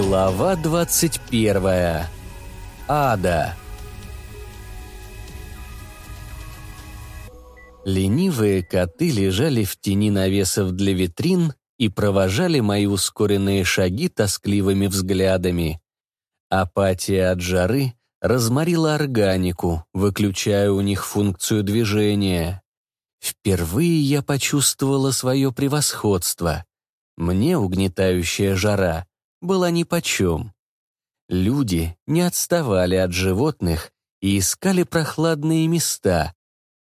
Глава 21. Ада. Ленивые коты лежали в тени навесов для витрин и провожали мои ускоренные шаги тоскливыми взглядами. Апатия от жары разморила органику, выключая у них функцию движения. Впервые я почувствовала свое превосходство. Мне угнетающая жара была нипочем. Люди не отставали от животных и искали прохладные места,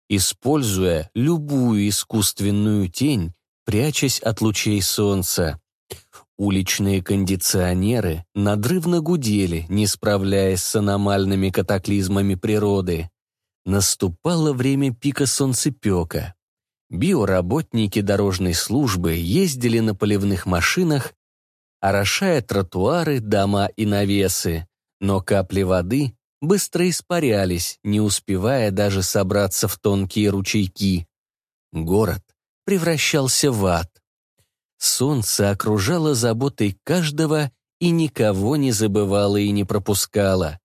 используя любую искусственную тень, прячась от лучей солнца. Уличные кондиционеры надрывно гудели, не справляясь с аномальными катаклизмами природы. Наступало время пика солнцепека. Биоработники дорожной службы ездили на поливных машинах, орошая тротуары, дома и навесы, но капли воды быстро испарялись, не успевая даже собраться в тонкие ручейки. Город превращался в ад. Солнце окружало заботой каждого и никого не забывало и не пропускало.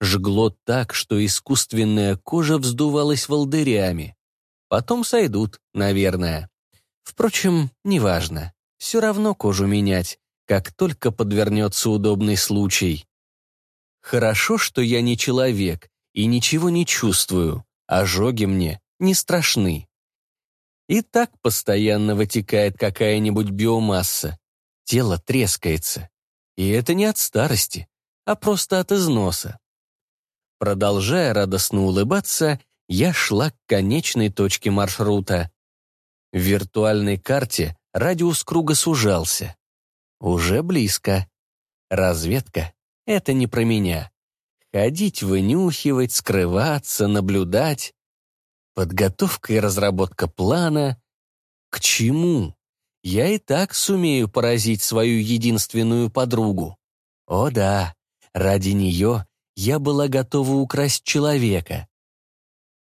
Жгло так, что искусственная кожа вздувалась волдырями. Потом сойдут, наверное. Впрочем, неважно. Все равно кожу менять, как только подвернется удобный случай. Хорошо, что я не человек и ничего не чувствую. Ожоги мне не страшны. И так постоянно вытекает какая-нибудь биомасса. Тело трескается. И это не от старости, а просто от износа. Продолжая радостно улыбаться, я шла к конечной точке маршрута. В виртуальной карте радиус круга сужался. Уже близко. Разведка — это не про меня. Ходить, вынюхивать, скрываться, наблюдать. Подготовка и разработка плана. К чему? Я и так сумею поразить свою единственную подругу. О да, ради нее я была готова украсть человека.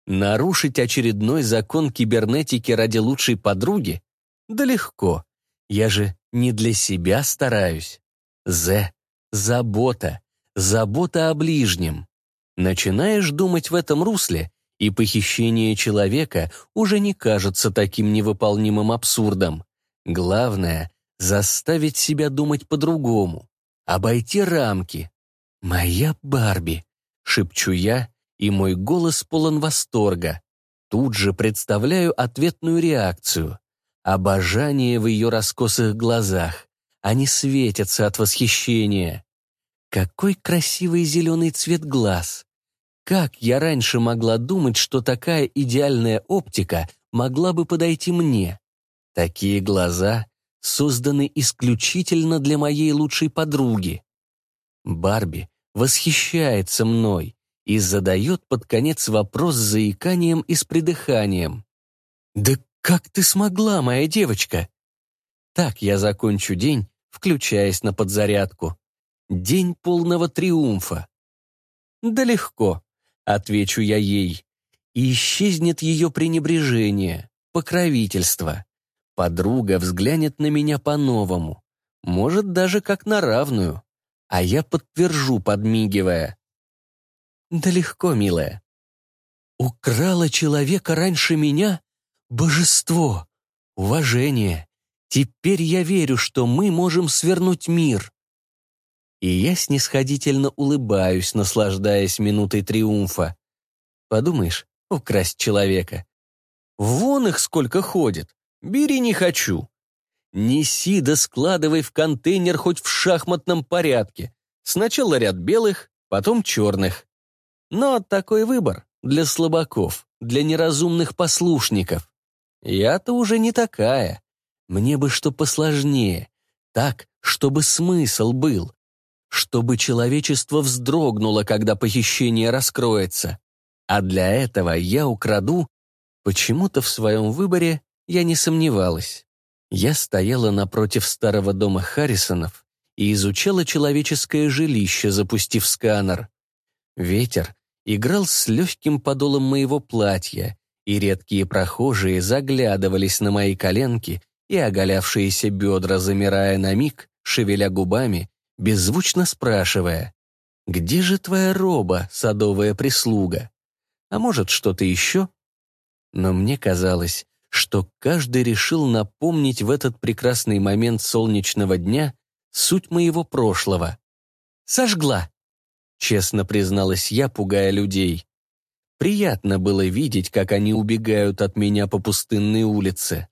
Нарушить очередной закон кибернетики ради лучшей подруги? Да легко. Я же не для себя стараюсь. З. Забота. Забота о ближнем. Начинаешь думать в этом русле, и похищение человека уже не кажется таким невыполнимым абсурдом. Главное — заставить себя думать по-другому, обойти рамки, «Моя Барби!» — шепчу я, и мой голос полон восторга. Тут же представляю ответную реакцию. Обожание в ее раскосых глазах. Они светятся от восхищения. Какой красивый зеленый цвет глаз. Как я раньше могла думать, что такая идеальная оптика могла бы подойти мне? Такие глаза созданы исключительно для моей лучшей подруги. Барби восхищается мной и задает под конец вопрос с заиканием и с придыханием. «Да как ты смогла, моя девочка?» Так я закончу день, включаясь на подзарядку. День полного триумфа. «Да легко», — отвечу я ей. И исчезнет ее пренебрежение, покровительство. Подруга взглянет на меня по-новому, может, даже как на равную а я подтвержу, подмигивая. Да легко, милая. Украла человека раньше меня? Божество! Уважение! Теперь я верю, что мы можем свернуть мир. И я снисходительно улыбаюсь, наслаждаясь минутой триумфа. Подумаешь, украсть человека. Вон их сколько ходит. Бери не хочу. Неси да складывай в контейнер хоть в шахматном порядке. Сначала ряд белых, потом черных. Но такой выбор для слабаков, для неразумных послушников. Я-то уже не такая. Мне бы что посложнее. Так, чтобы смысл был. Чтобы человечество вздрогнуло, когда похищение раскроется. А для этого я украду... Почему-то в своем выборе я не сомневалась. Я стояла напротив старого дома Харрисонов и изучала человеческое жилище, запустив сканер. Ветер играл с легким подолом моего платья, и редкие прохожие заглядывались на мои коленки и оголявшиеся бедра, замирая на миг, шевеля губами, беззвучно спрашивая, «Где же твоя роба, садовая прислуга? А может, что-то еще?» Но мне казалось, что каждый решил напомнить в этот прекрасный момент солнечного дня суть моего прошлого. «Сожгла», — честно призналась я, пугая людей. Приятно было видеть, как они убегают от меня по пустынной улице.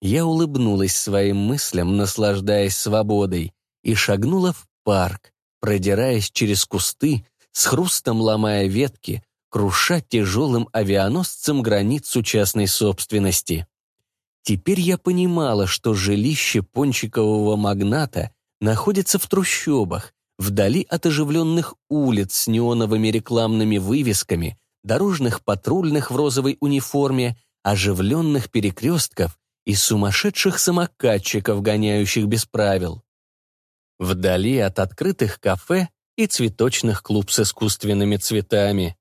Я улыбнулась своим мыслям, наслаждаясь свободой, и шагнула в парк, продираясь через кусты, с хрустом ломая ветки, круша тяжелым авианосцем границу частной собственности. Теперь я понимала, что жилище пончикового магната находится в трущобах, вдали от оживленных улиц с неоновыми рекламными вывесками, дорожных патрульных в розовой униформе, оживленных перекрестков и сумасшедших самокатчиков, гоняющих без правил. Вдали от открытых кафе и цветочных клуб с искусственными цветами.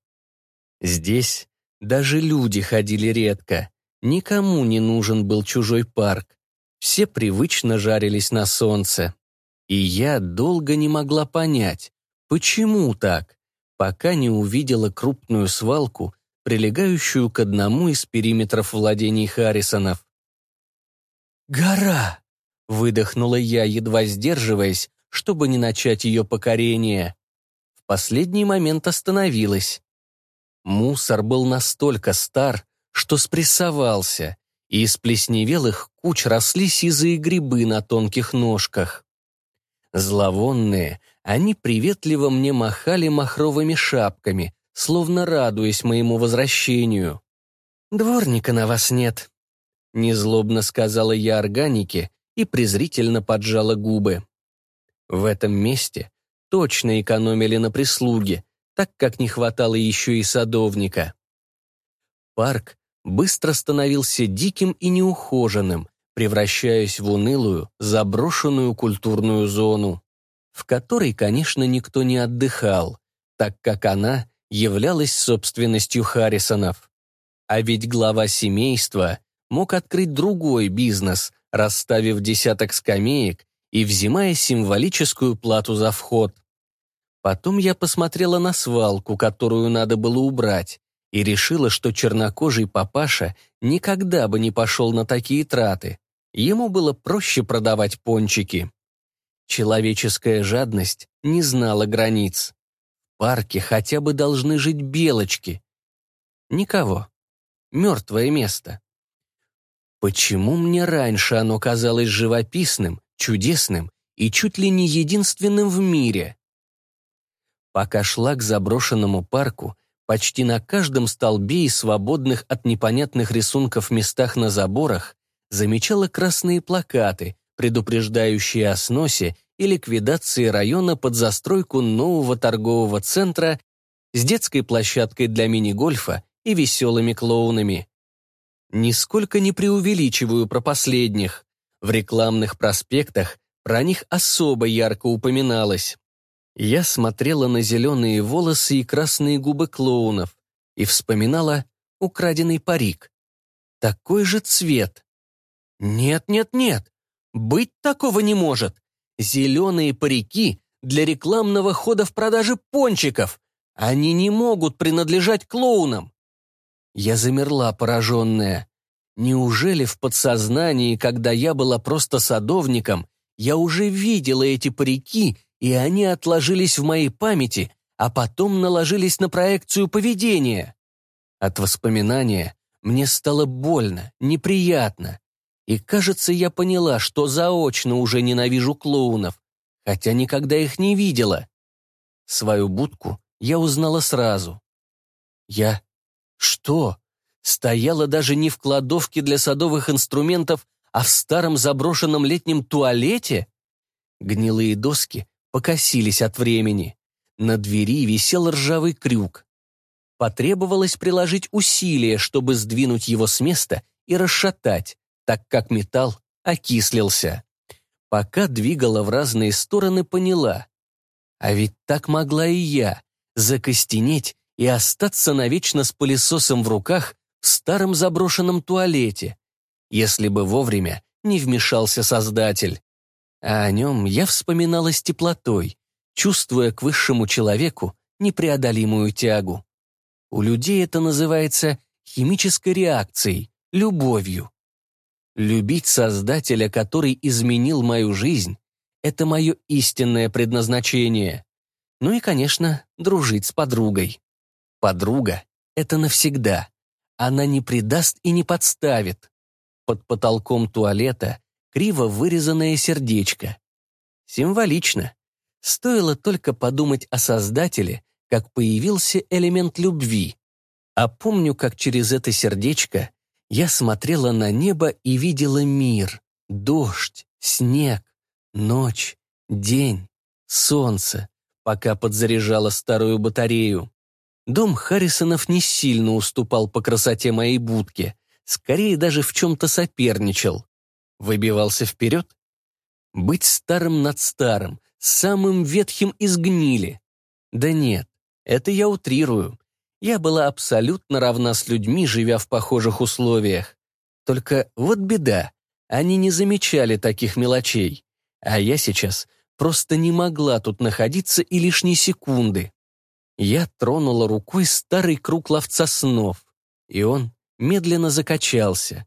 Здесь даже люди ходили редко, никому не нужен был чужой парк. Все привычно жарились на солнце. И я долго не могла понять, почему так, пока не увидела крупную свалку, прилегающую к одному из периметров владений Харрисонов. «Гора!» — выдохнула я, едва сдерживаясь, чтобы не начать ее покорение. В последний момент остановилась. Мусор был настолько стар, что спрессовался, и из плесневелых куч росли сизые грибы на тонких ножках. Зловонные, они приветливо мне махали махровыми шапками, словно радуясь моему возвращению. «Дворника на вас нет», — незлобно сказала я органике и презрительно поджала губы. В этом месте точно экономили на прислуге, так как не хватало еще и садовника. Парк быстро становился диким и неухоженным, превращаясь в унылую, заброшенную культурную зону, в которой, конечно, никто не отдыхал, так как она являлась собственностью Харрисонов. А ведь глава семейства мог открыть другой бизнес, расставив десяток скамеек и взимая символическую плату за вход. Потом я посмотрела на свалку, которую надо было убрать, и решила, что чернокожий папаша никогда бы не пошел на такие траты. Ему было проще продавать пончики. Человеческая жадность не знала границ. В парке хотя бы должны жить белочки. Никого. Мертвое место. Почему мне раньше оно казалось живописным, чудесным и чуть ли не единственным в мире? Пока шла к заброшенному парку, почти на каждом столбе и свободных от непонятных рисунков местах на заборах замечала красные плакаты, предупреждающие о сносе и ликвидации района под застройку нового торгового центра с детской площадкой для мини-гольфа и веселыми клоунами. Нисколько не преувеличиваю про последних. В рекламных проспектах про них особо ярко упоминалось. Я смотрела на зеленые волосы и красные губы клоунов и вспоминала украденный парик. Такой же цвет. Нет, нет, нет. Быть такого не может. Зеленые парики для рекламного хода в продаже пончиков. Они не могут принадлежать клоунам. Я замерла, пораженная. Неужели в подсознании, когда я была просто садовником, я уже видела эти парики и они отложились в моей памяти, а потом наложились на проекцию поведения. От воспоминания мне стало больно, неприятно. И, кажется, я поняла, что заочно уже ненавижу клоунов, хотя никогда их не видела. Свою будку я узнала сразу. Я... что? Стояла даже не в кладовке для садовых инструментов, а в старом заброшенном летнем туалете? Гнилые доски покосились от времени. На двери висел ржавый крюк. Потребовалось приложить усилия, чтобы сдвинуть его с места и расшатать, так как металл окислился. Пока двигала в разные стороны, поняла. А ведь так могла и я, закостенеть и остаться навечно с пылесосом в руках в старом заброшенном туалете, если бы вовремя не вмешался Создатель. а о нем я вспоминала с теплотой, чувствуя к высшему человеку непреодолимую тягу. У людей это называется химической реакцией, любовью. Любить Создателя, который изменил мою жизнь, это мое истинное предназначение. Ну и, конечно, дружить с подругой. Подруга — это навсегда. Она не предаст и не подставит. Под потолком туалета криво вырезанное сердечко. Символично. Стоило только подумать о Создателе, как появился элемент любви. А помню, как через это сердечко я смотрела на небо и видела мир, дождь, снег, ночь, день, солнце, пока подзаряжала старую батарею. Дом Харрисонов не сильно уступал по красоте моей будки, скорее даже в чем-то соперничал. Выбивался вперед? Быть старым над старым, самым ветхим из гнили. Да нет, это я утрирую. Я была абсолютно равна с людьми, живя в похожих условиях. Только вот беда, они не замечали таких мелочей. А я сейчас просто не могла тут находиться и лишней секунды. Я тронула рукой старый круг ловца снов, и он медленно закачался.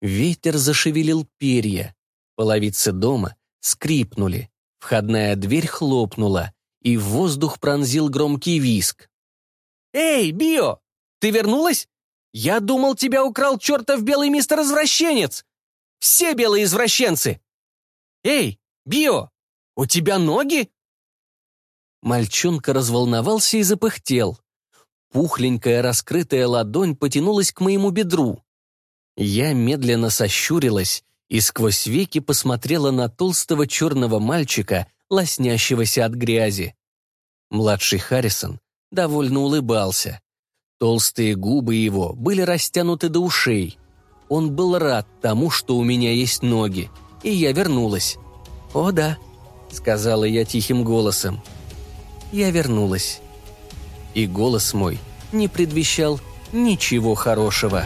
Ветер зашевелил перья. Половицы дома скрипнули. Входная дверь хлопнула, и в воздух пронзил громкий виск. «Эй, Био! Ты вернулась? Я думал, тебя украл чертов белый мистер-извращенец! Все белые извращенцы! Эй, Био, у тебя ноги?» Мальчонка разволновался и запыхтел. Пухленькая раскрытая ладонь потянулась к моему бедру. Я медленно сощурилась и сквозь веки посмотрела на толстого черного мальчика, лоснящегося от грязи. Младший Харрисон довольно улыбался. Толстые губы его были растянуты до ушей. Он был рад тому, что у меня есть ноги, и я вернулась. «О да», — сказала я тихим голосом. Я вернулась. И голос мой не предвещал ничего хорошего.